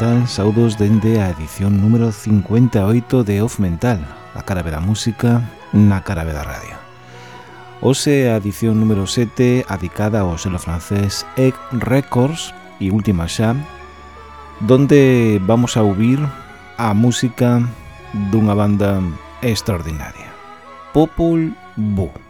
tal? saudos dende a edición número 58 de Off Mental, a cara da música na cara da radio. Ose a edición número 7 adicada ao selo francés Egg Records e última xa, donde vamos a ouvir a música dunha banda extraordinaria. Popol Vuh.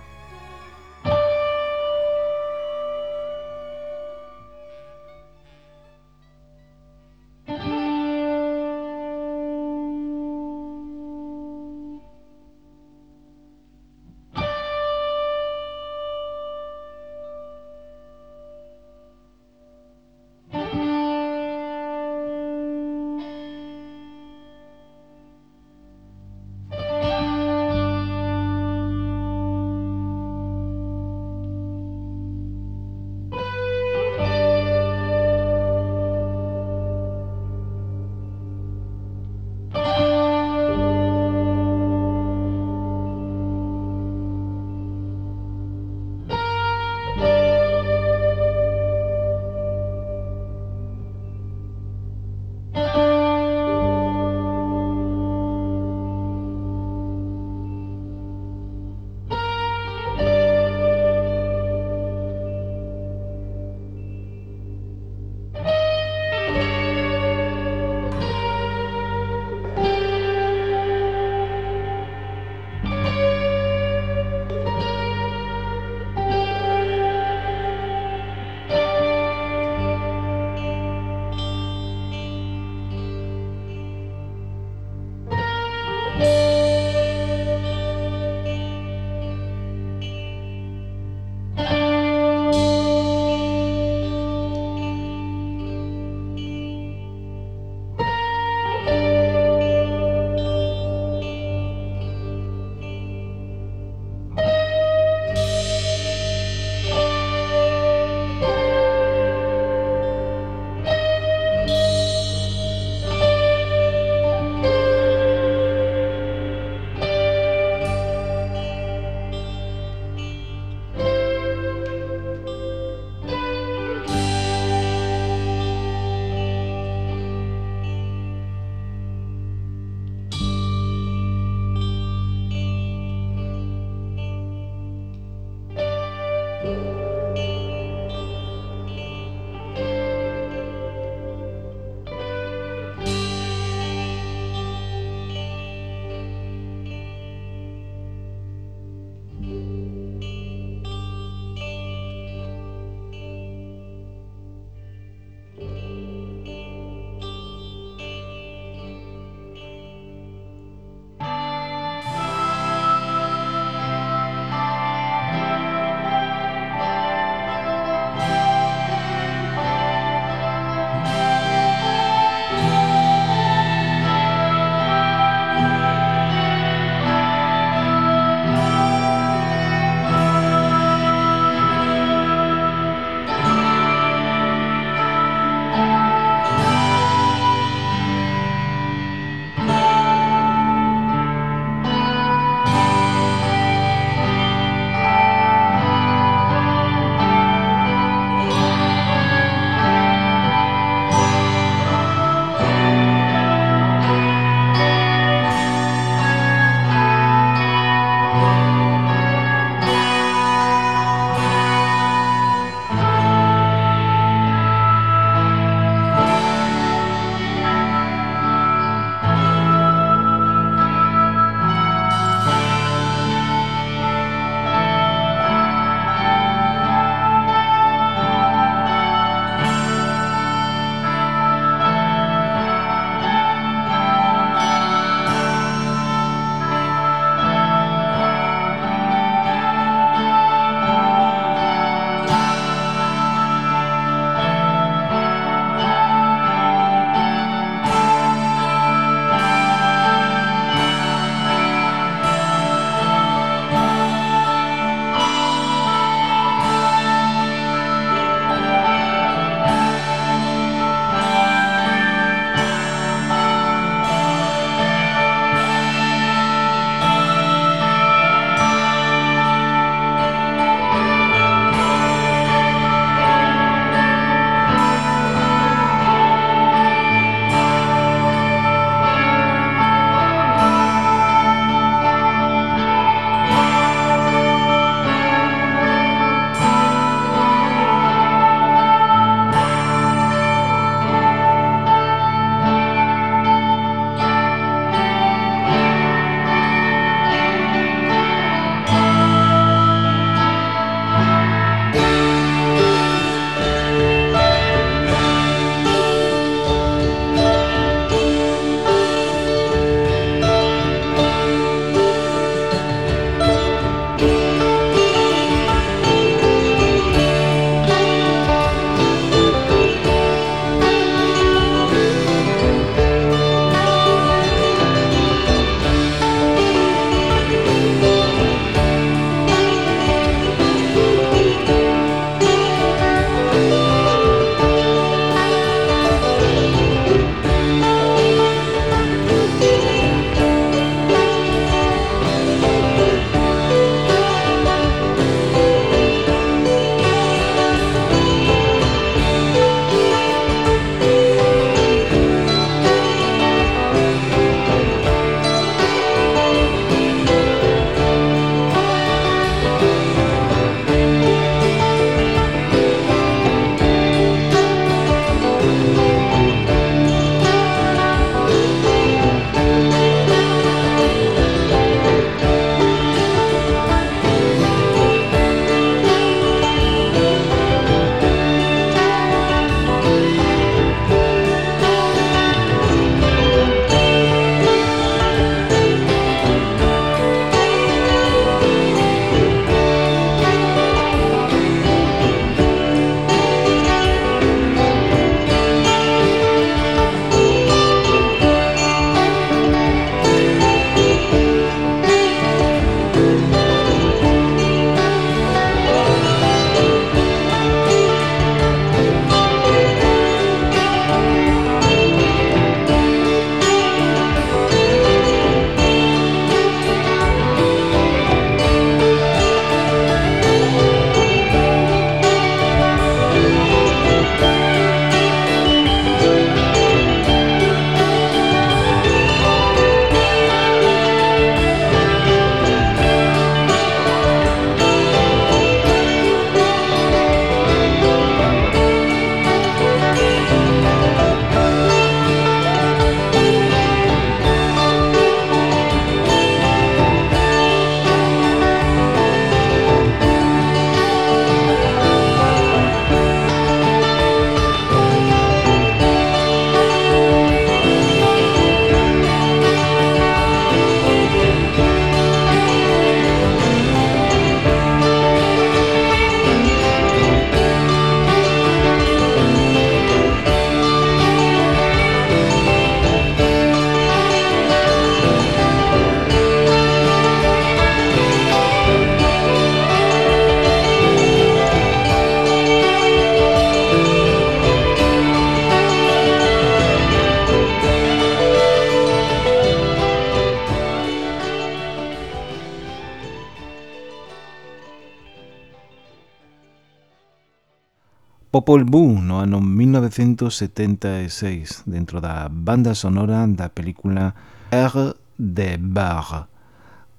Paul Boo no? Ano 1976 dentro da banda sonora da película R de Bar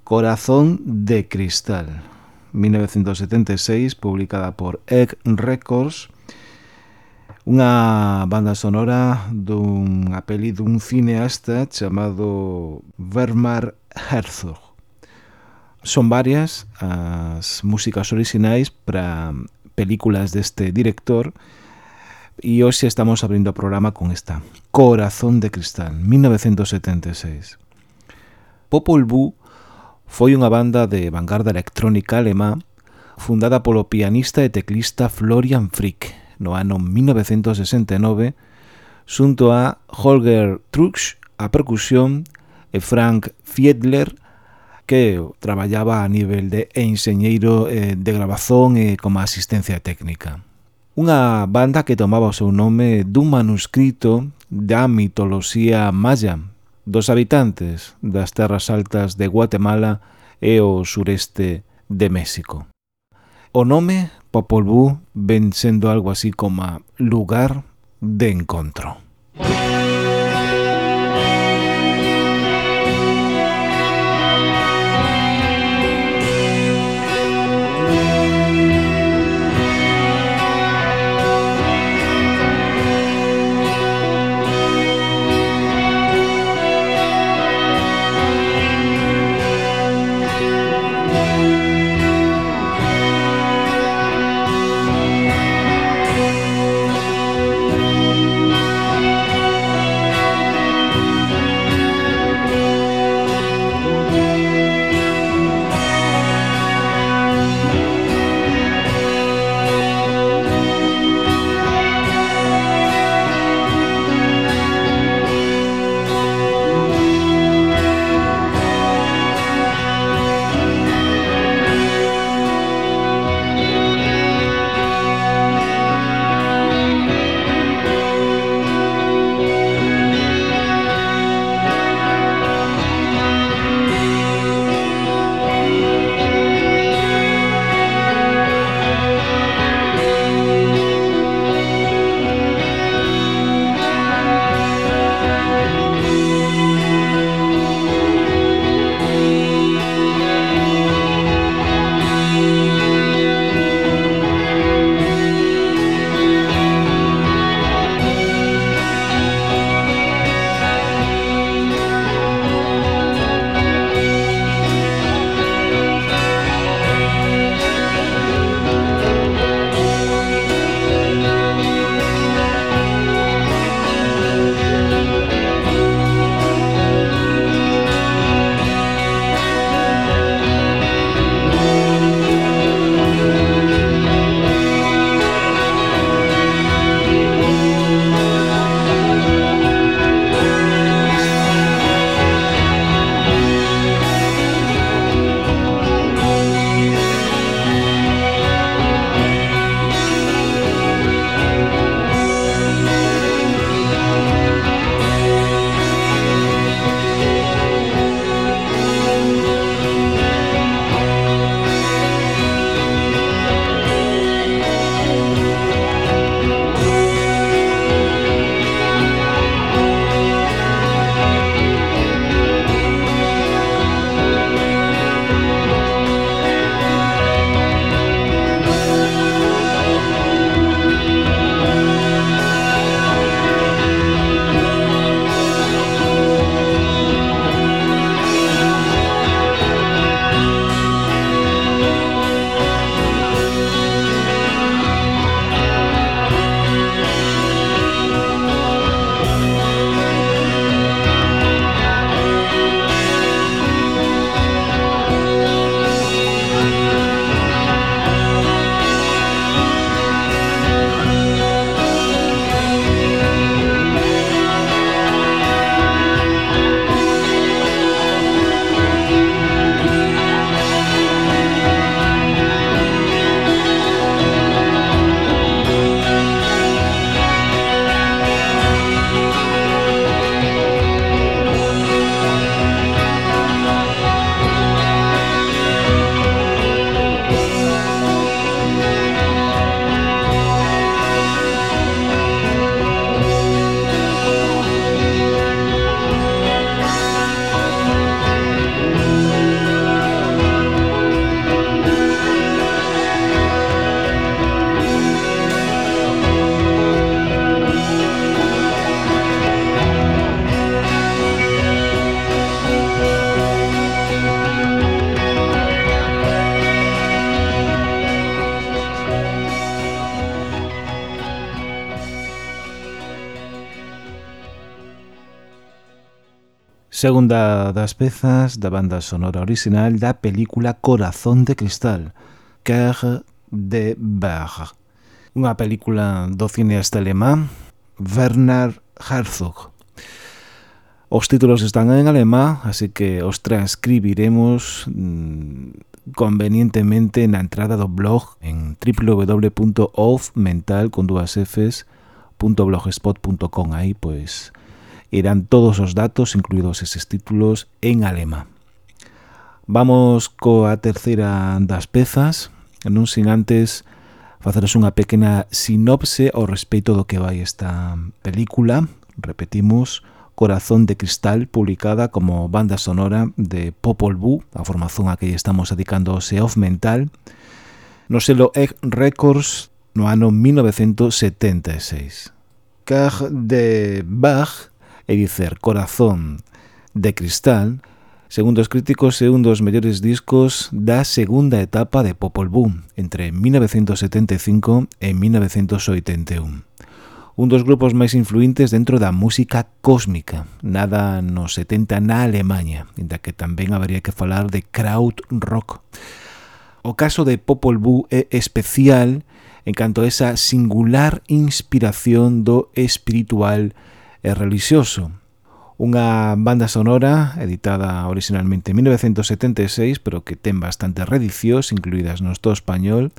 Corazón de Cristal 1976 publicada por Egg Records unha banda sonora dunha peli dun cineasta chamado Vermar Herzog. Son varias as músicas orixinais para películas deste director e hoxe estamos abrindo o programa con esta Corazón de Cristal, 1976. Popol Vuh foi unha banda de vanguarda electrónica alemá fundada polo pianista e teclista Florian Frick no ano 1969 xunto a Holger Truchs a percusión e Frank Fiedler que traballaba a nivel de enxeñeiro eh, de grabazón e como asistencia técnica. Unha banda que tomaba o seu nome dun manuscrito da mitoloxía maya dos habitantes das terras altas de Guatemala e o sureste de México. O nome Popol Vuh ven sendo algo así como lugar de encontro. Segunda das pezas da banda sonora orixinal da película Corazón de Cristal, Cœur de Berg, unha película do cineasta alemán Werner Herzog. Os títulos están en alemán, así que os transcribiremos mm, convenientemente na entrada do blog en www.ofmental.blogspot.com. aí, pois... Pues, irán todos os datos, incluídos eses títulos, en alemán. Vamos coa terceira das pezas, non sin antes faceros unha pequena sinopse ao respeito do que vai esta película. Repetimos, Corazón de Cristal, publicada como banda sonora de Popol Vuh, a formación a que estamos dedicando se Seof mental, no selo Egg Records no ano 1976. Car de Bach e dicer Corazón de Cristal, segundo os críticos é un dos mellores discos da segunda etapa de Popol Vuh, entre 1975 e 1981. Un dos grupos máis influentes dentro da música cósmica, nada nos 70 na Alemanha, inda que tamén habería que falar de crowd rock. O caso de Popol Vuh é especial en canto a esa singular inspiración do espiritual e religioso. Unha banda sonora editada originalmente en 1976, pero que ten bastantes reedicións, incluídas no Estado español,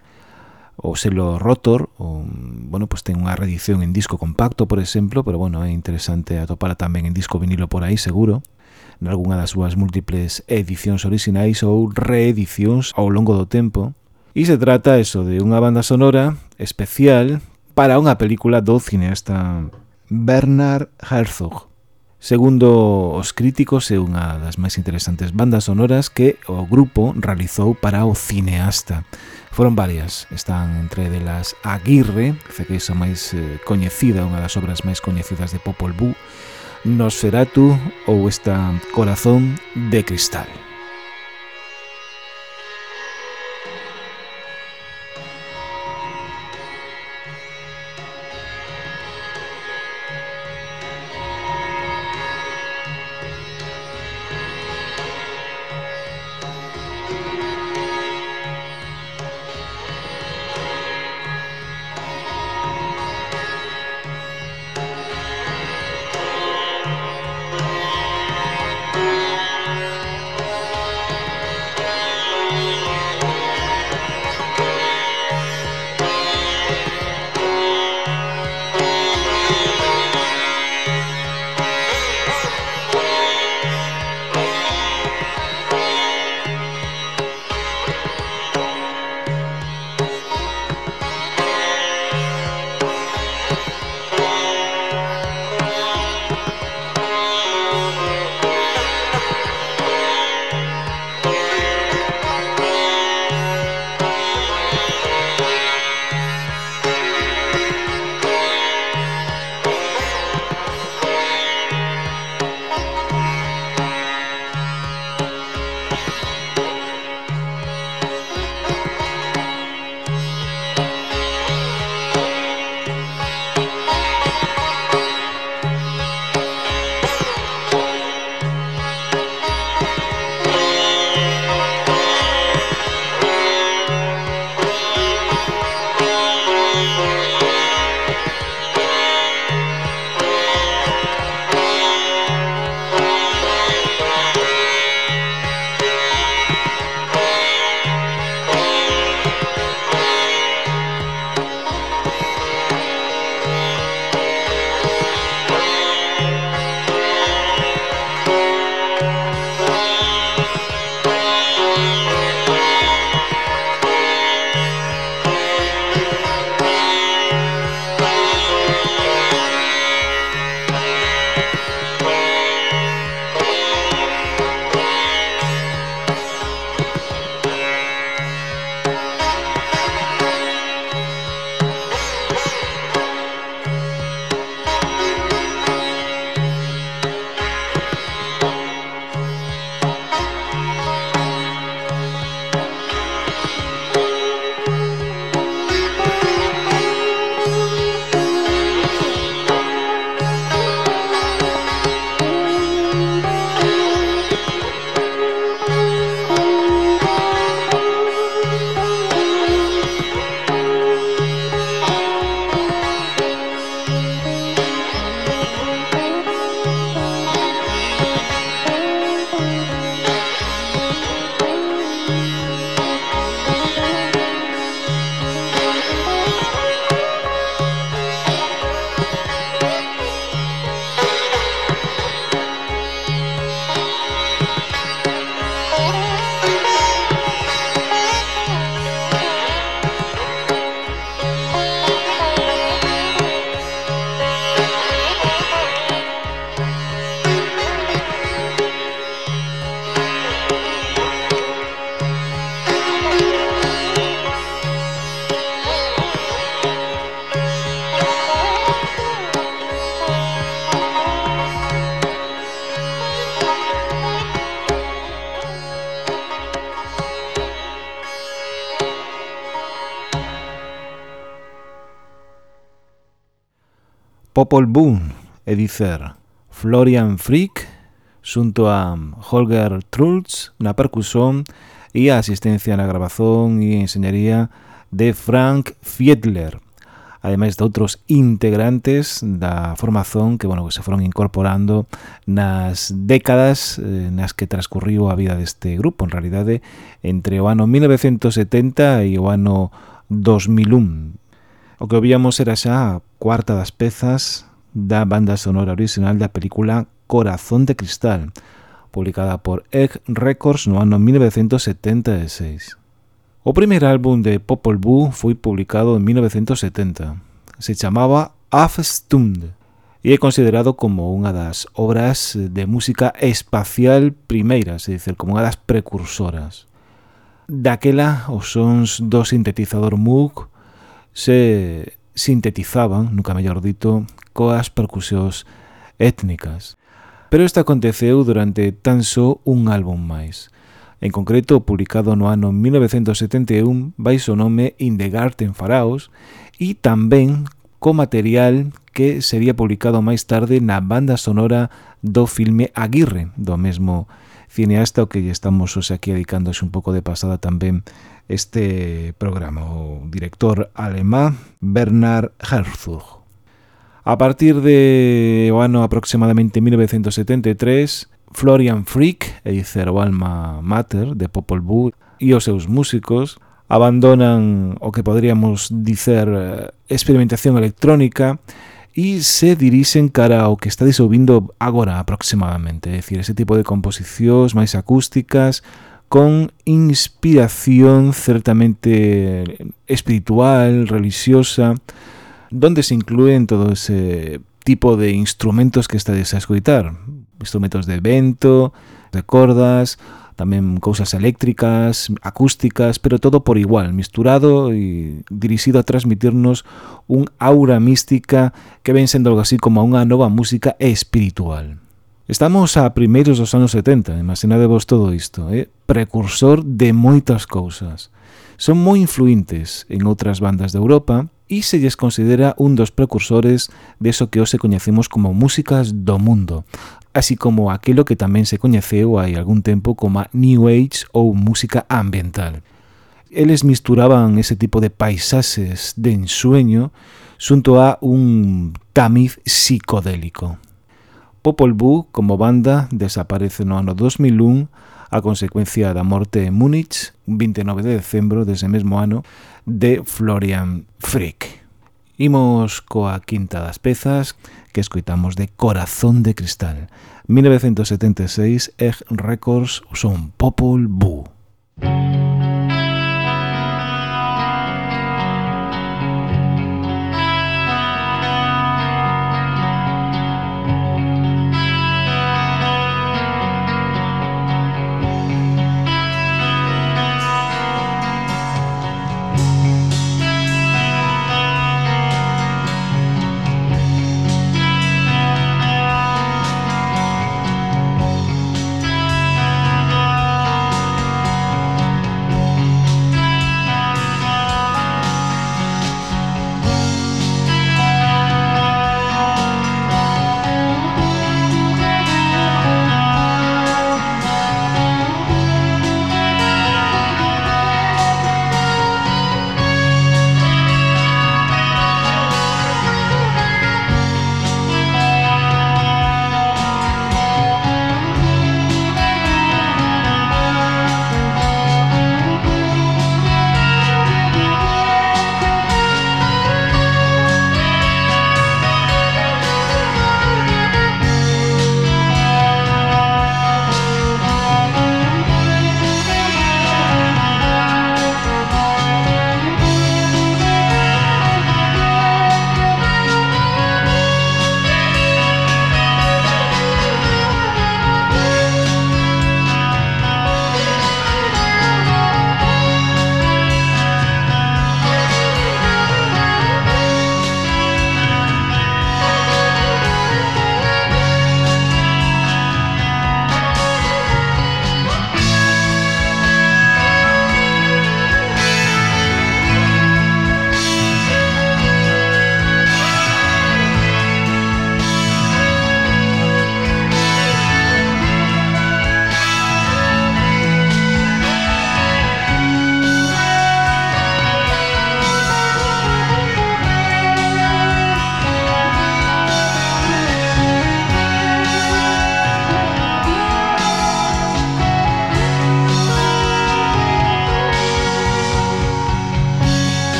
o selo Rotor, o, bueno, pues ten unha reedición en disco compacto, por exemplo, pero bueno, é interesante atopala tamén en disco vinilo por aí, seguro, nalgúnha das súas múltiples edicións orixinais ou reedicións ao longo do tempo. E se trata eso de unha banda sonora especial para unha película do cineasta Bernard Herzog. Segundo os críticos, é unha das máis interesantes bandas sonoras que o grupo realizou para o cineasta. Foron varias, están entre delas Aguirre, que é a máis eh, coñecida, unha das obras máis coñecidas de Popol Vuh, Nosferatu ou esta Corazón de Cristal. Paul Boone e dicer Florian Frick xunto a Holger Trulz na percusión e a asistencia na grabazón e enseñaría de Frank Fiedler ademais de outros integrantes da formación que, bueno, que se foron incorporando nas décadas eh, nas que transcurriu a vida deste grupo, en realidade entre o ano 1970 e o ano 2001. O que obíamos era xa cuarta das pezas da banda sonora original da película Corazón de Cristal, publicada por Egg Records no ano 1976. O primeiro álbum de Popol Vuh foi publicado en 1970. Se chamaba Afstund e é considerado como unha das obras de música espacial primeiras, é dicir, como unha das precursoras. Daquela, os sons do sintetizador Moog se sintetizaban, nunca mellor dito, coas percusións étnicas. Pero isto aconteceu durante tan só un álbum máis. En concreto, publicado no ano 1971 vai o nome In the Garden Faraos e tamén co material que sería publicado máis tarde na banda sonora do filme Aguirre, do mesmo cineasta o que lle estamos hoxe aquí dedicándose un pouco de pasada tamén este programa, o director alemán Bernard Herzog. A partir de o ano aproximadamente 1973, Florian Frick e Cervo Alma Mater de Popol Vuh e os seus músicos abandonan o que poderíamos dicer eh, experimentación electrónica e se dirixen cara ao que está disolvindo agora aproximadamente, é dicir, ese tipo de composicións máis acústicas, con inspiración certamente espiritual, religiosa, donde se incluen todo ese tipo de instrumentos que estades a escoitar. Instrumentos de vento, de cordas, tamén cousas eléctricas, acústicas, pero todo por igual, misturado e dirixido a transmitirnos un aura mística que ven sendo algo así como unha nova música espiritual. Estamos a primeiros dos anos 70, imaginadevos todo isto, eh? precursor de moitas cousas. Son moi influintes en outras bandas de Europa e se lles considera un dos precursores deso que hoxe coñecemos como músicas do mundo, así como aquilo que tamén se coñeceu hai algún tempo como New Age ou música ambiental. Eles misturaban ese tipo de paisaxes de ensueño xunto a un tamiz psicodélico. Popol Vuh como banda desaparece no ano 2001 a consecuencia da morte en Múnich, 29 de decembro dese mesmo ano, de Florian Frick. Imos coa quinta das pezas que escoitamos de Corazón de Cristal. 1976, Egg Records son Popol Vuh.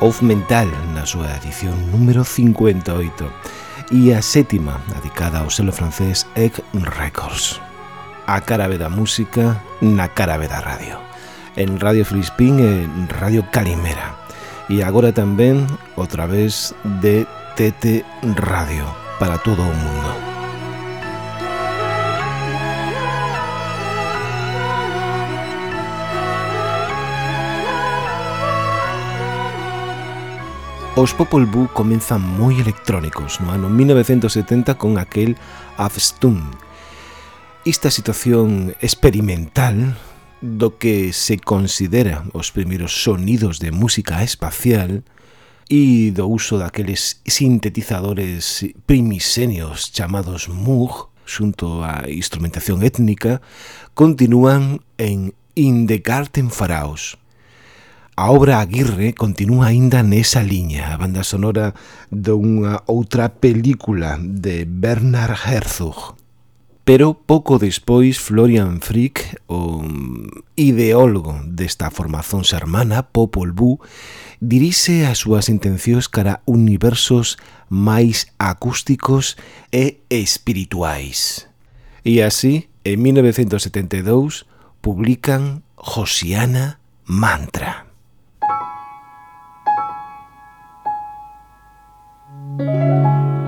Off Mental na súa edición número 58 e a sétima dedicada ao selo francés Egg Records. A cara da música na cara da radio. En Radio Filispín e Radio Calimera. E agora tamén outra vez de TT Radio para todo o mundo. Os Popol Vuh comenzan moi electrónicos no ano 1970 con aquel Afstum. Esta situación experimental do que se considera os primeiros sonidos de música espacial e do uso daqueles sintetizadores primisenios chamados Moog xunto á instrumentación étnica continúan en In the Garden Pharaohs A obra Aguirre continúa aínda nesa liña, a banda sonora dunha outra película de Bernard Herzog. Pero pouco despois Florian Frick, o ideólogo desta formación xermana, Popol Vuh, dirixe as súas intencións cara universos máis acústicos e espirituais. E así, en 1972, publican Josiana Mantra. Música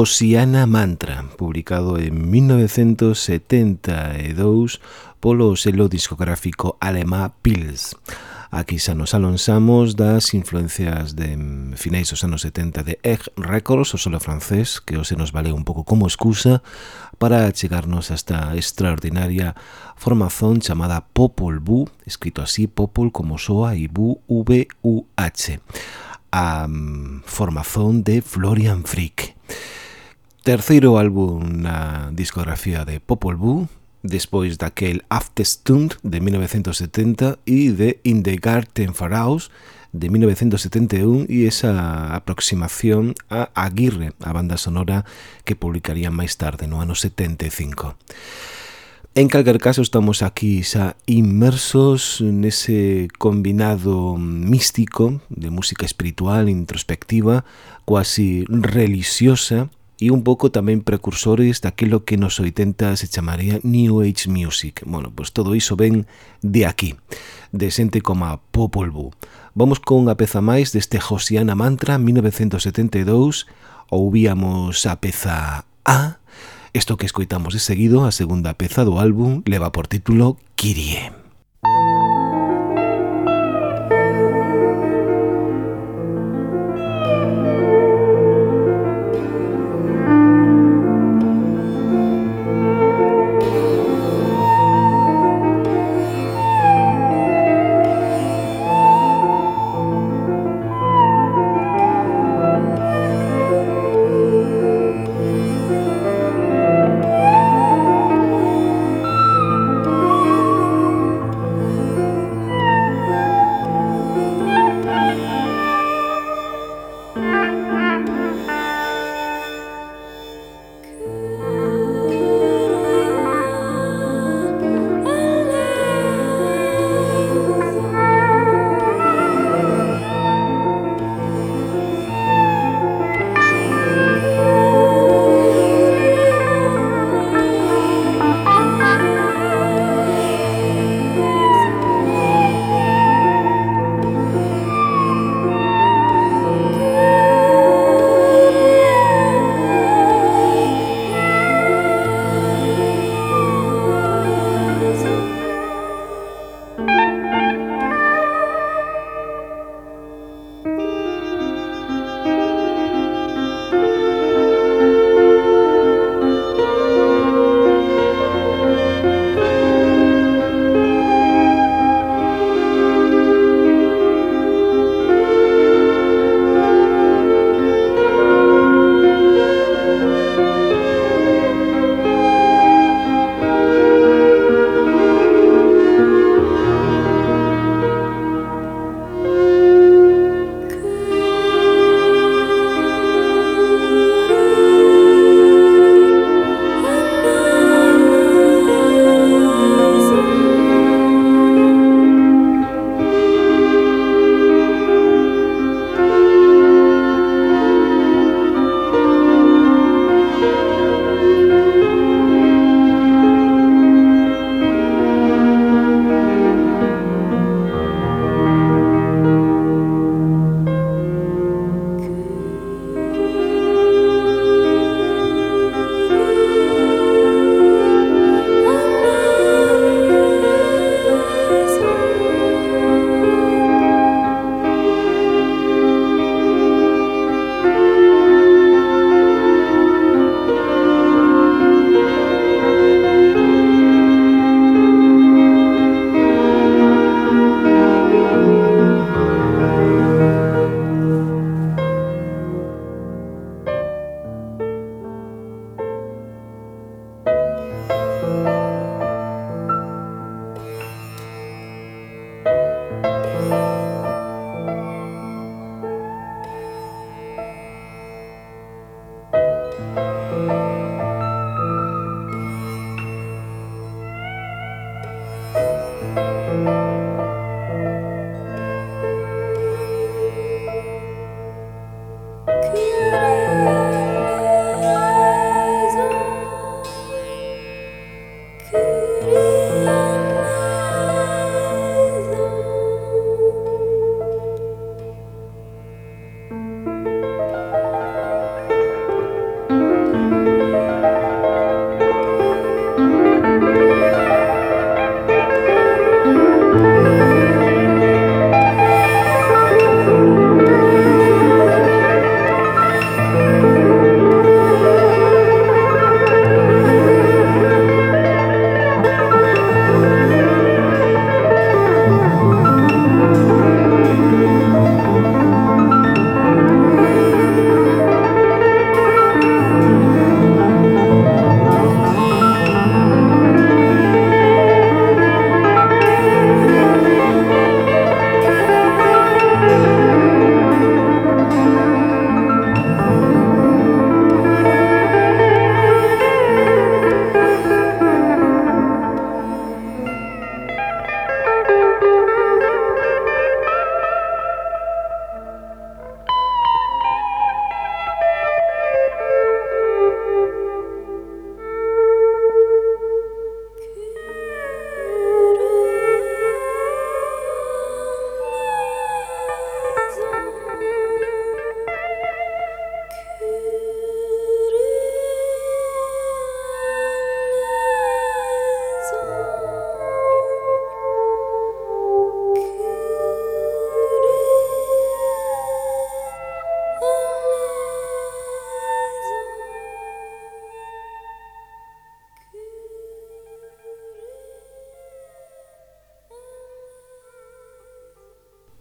Josiana Mantra, publicado en 1972 polo selo discográfico alemá Pils. Aquí xa nos alonsamos das influencias de finais dos anos 70 de Egg Records, o solo francés, que o se nos valeu un pouco como excusa para chegarnos a esta extraordinaria formación chamada Popol Vuh, escrito así Popol como soa e Vuh V-U-H, a mm, formación de Florian Frick terceiro álbum na discografía de Popol Vuh, despois daquel Aftestund de 1970 e de In the Garten Pharaohs de 1971 e esa aproximación a Aguirre, a banda sonora que publicaría máis tarde no ano 75. En calquer caso estamos aquí xa inmersos nese combinado místico de música espiritual, introspectiva, quasi religiosa, e un pouco tamén precursores daquilo que nos 80 se chamaría New Age Music. Bueno, pois pues todo iso ven de aquí, de xente como a Popol Vuh. Vamos con a peza máis deste Josiana Mantra 1972, ouvíamos a peza A, isto que escoitamos de seguido, a segunda peza do álbum, leva por título Kirie.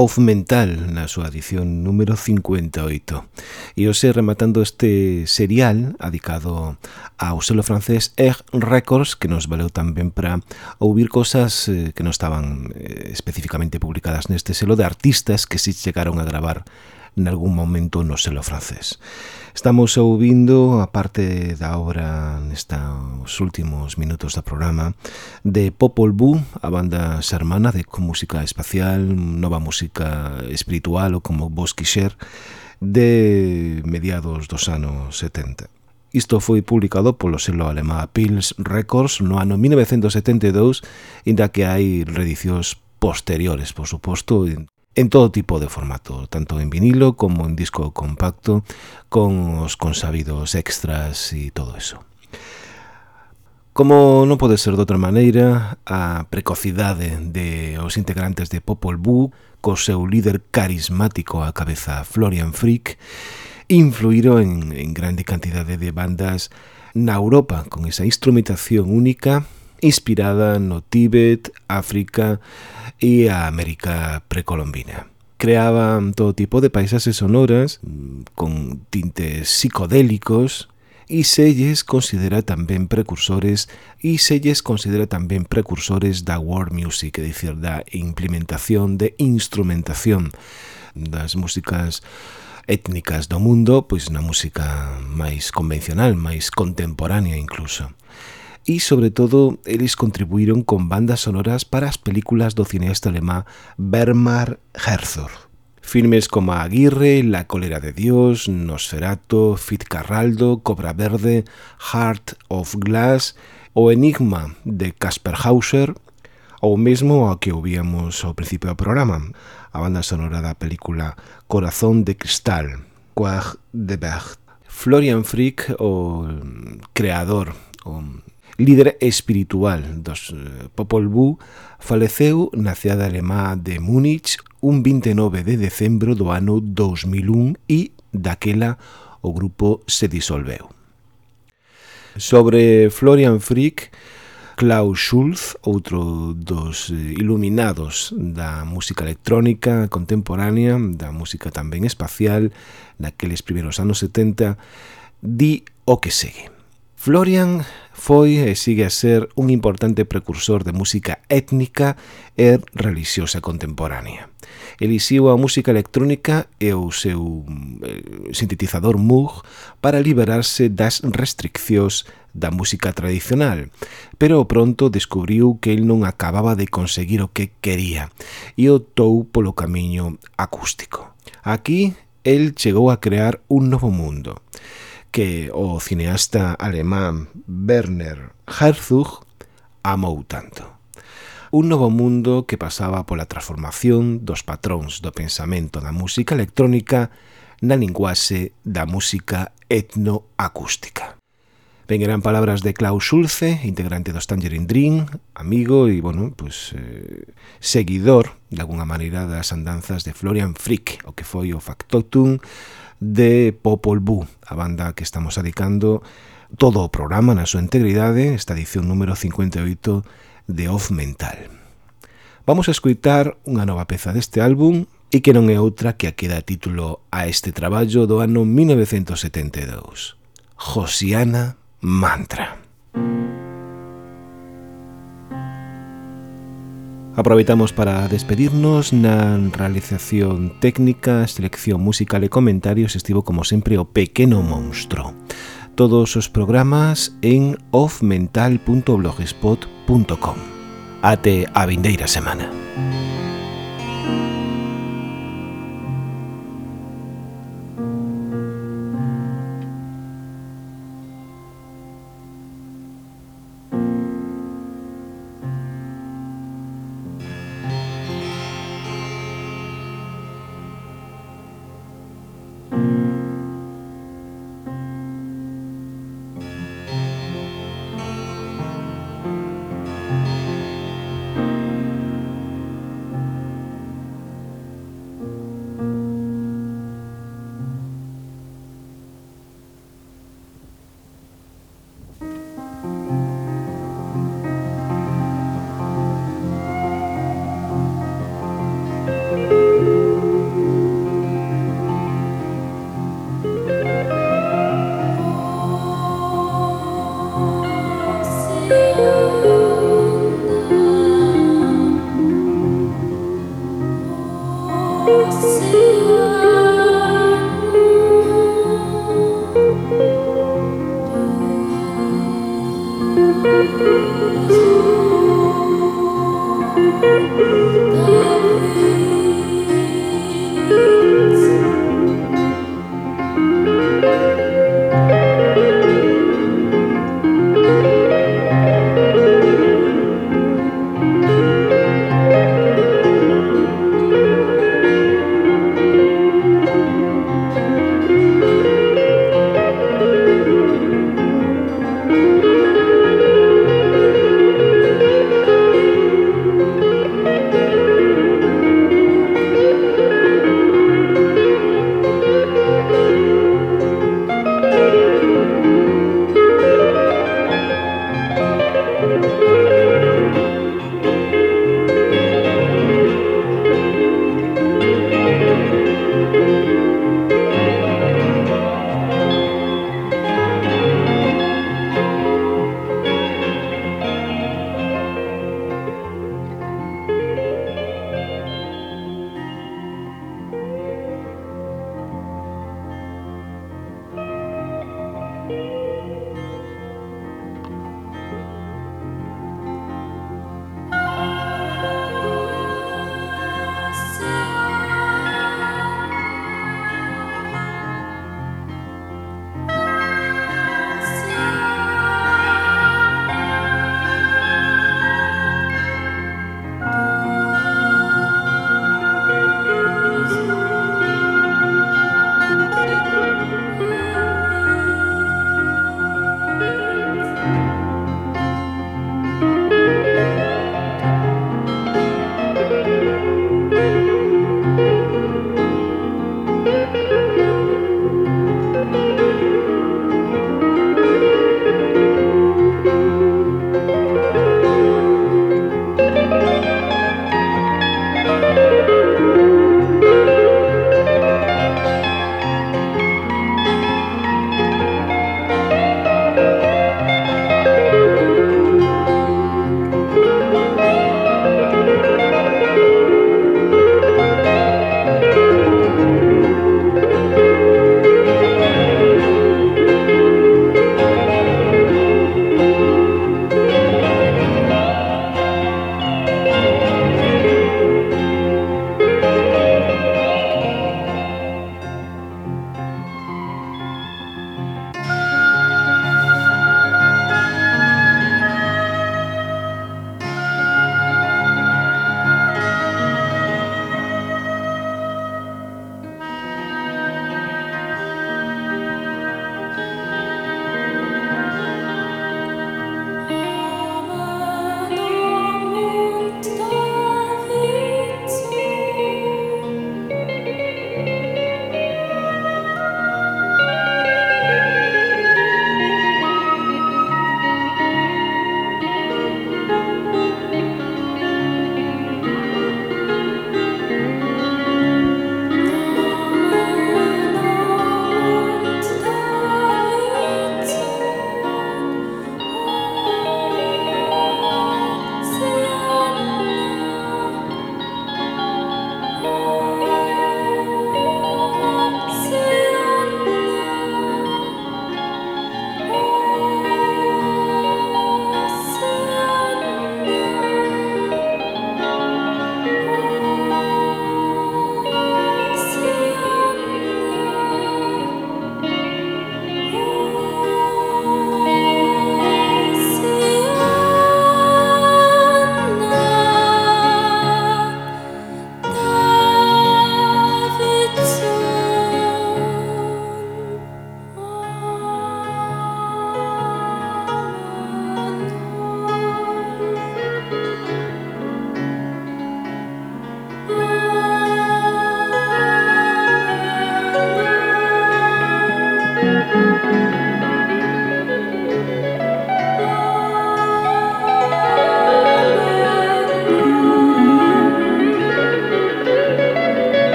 Off Mental na súa edición número 58. E hoxe rematando este serial adicado ao selo francés Air Records que nos valeu tamén para ouvir cosas eh, que non estaban eh, especificamente publicadas neste selo de artistas que si chegaron a gravar nalgún momento no selo francés. Estamos ouvindo a parte da obra nestes últimos minutos do programa de Popol Vuh, a banda xermana de música espacial, nova música espiritual ou como vos quixer, de mediados dos anos 70. Isto foi publicado polo selo alemá Pils Records no ano 1972, inda que hai reedicións posteriores, por suposto, en todo tipo de formato, tanto en vinilo como en disco compacto, con os consabidos extras e todo eso. Como non pode ser de outra maneira, a precocidade de os integrantes de Popol Vuh, co seu líder carismático á cabeza Florian Frick, influíron en, en grande cantidade de bandas na Europa con esa instrumentación única inspirada no Tíbet, África, e a América precolombina. Creaban todo tipo de paisaxes sonoras mm, con tintes psicodélicos e selles considera tamén precursores e selles considera tamén precursores da world music, é dicir, da implementación de instrumentación das músicas étnicas do mundo, pois na música máis convencional, máis contemporánea incluso e, sobre todo, eles contribuíron con bandas sonoras para as películas do cineasta alemá Bernard Herzog. Filmes como Aguirre, La cólera de Dios, Nosferato, Fitzcarraldo, Cobra Verde, Heart of Glass o Enigma de Kasper Hauser ou mesmo a que ouvíamos ao principio do programa, a banda sonora da película Corazón de Cristal, Quag de Berg. Florian Frick, o creador o líder espiritual dos eh, Popol Vuh, faleceu na cidade alemá de Múnich un 29 de decembro do ano 2001 e daquela o grupo se disolveu. Sobre Florian Frick, Klaus Schulz, outro dos eh, iluminados da música electrónica contemporánea, da música tamén espacial, naqueles primeiros anos 70, di o que segue. Florian foi e sigue a ser un importante precursor de música étnica e religiosa contemporánea. Elixiu a música electrónica e o seu eh, sintetizador Moog para liberarse das restriccións da música tradicional, pero pronto descubriu que el non acababa de conseguir o que quería e optou polo camiño acústico. Aquí, el chegou a crear un novo mundo que o cineasta alemán Werner Herzog amou tanto. Un novo mundo que pasaba pola transformación dos patróns do pensamento da música electrónica na linguaxe da música etnoacústica. Ben, eran palabras de Klaus Schulze, integrante dos Tangerine Dream, amigo e, bueno, pues, eh, seguidor, de alguna maneira, das andanzas de Florian Frick, o que foi o factotum de Popol Vuh, a banda que estamos adicando todo o programa na súa integridade, esta edición número 58 de Off Mental. Vamos a escutar unha nova peza deste álbum e que non é outra que a que dá título a este traballo do ano 1972. Josiana Mantra. Aproveitamos para despedirnos na realización técnica, selección musical e comentarios estivo como sempre o pequeno monstro. Todos os programas en offmental.blogspot.com. Ate a vindeira semana.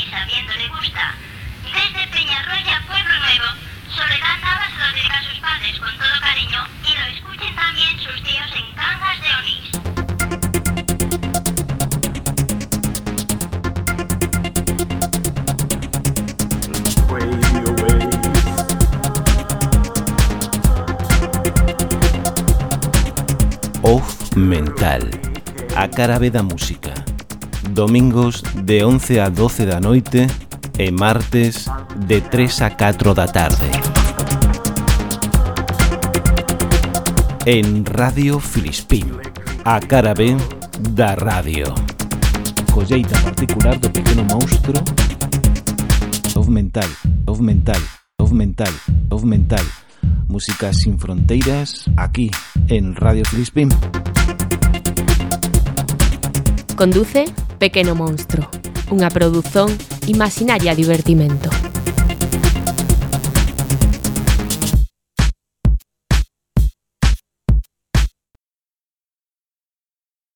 Y sabiendo le gusta. Desde Peñarroya, Pueblo Nuevo, Soledad Navas lo dedica a sus padres con todo cariño y lo escuchen también sus tíos en Cangas de Onís. Off Mental A cara da música domingos de 11 a 12 da noite e martes de 3 a 4 da tarde. En Radio Filispín, a cara B da radio. Colleita particular do pequeno monstro Of mental, of mental, of mental, of mental Música sin fronteiras aquí en Radio Filispín Conduce Pequeno Monstro, unha produción Imaginaria Divertimento.